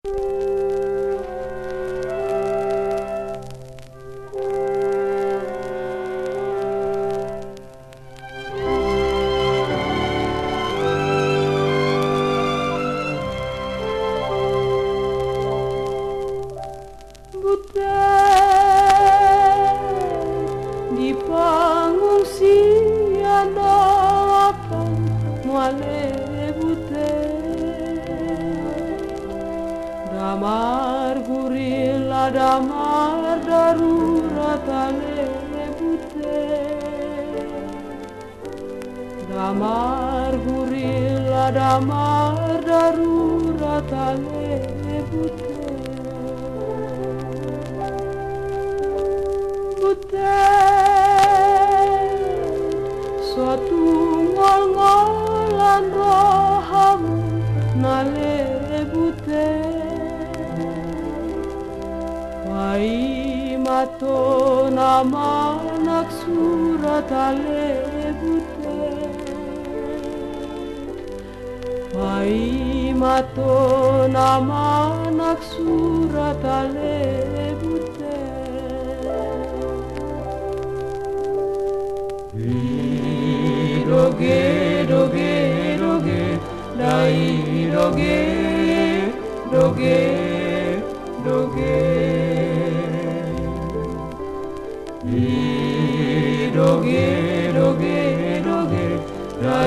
Di panggung siang dapat mualem Namarguri ladamar daruratane bute Namarguri ladamar daruratane bute Bute Suatu ngol-ngolan rohamu nale Φαϊμάτο, ναι, μαναι, τα λέει, βουτέ. Φαϊμάτο, ναι, μαναι, εξούρα, τα λέει.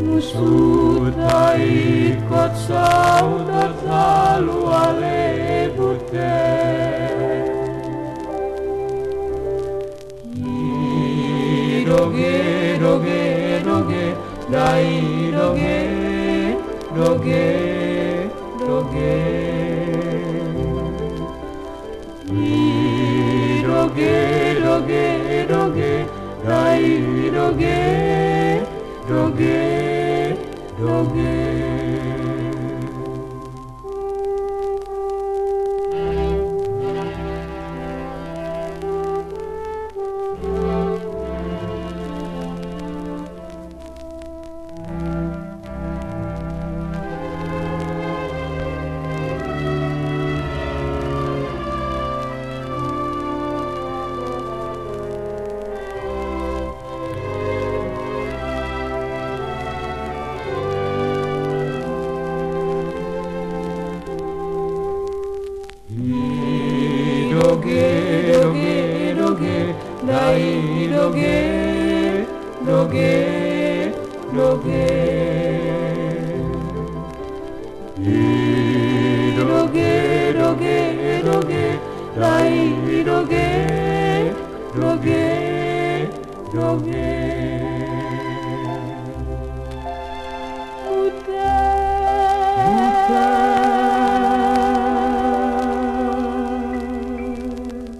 Usutai kot saudotan wale bute doge doge doge dai doge doge dai doge doge doge doge doge dai doge doge doge. Doge doge doge dai doge doge doge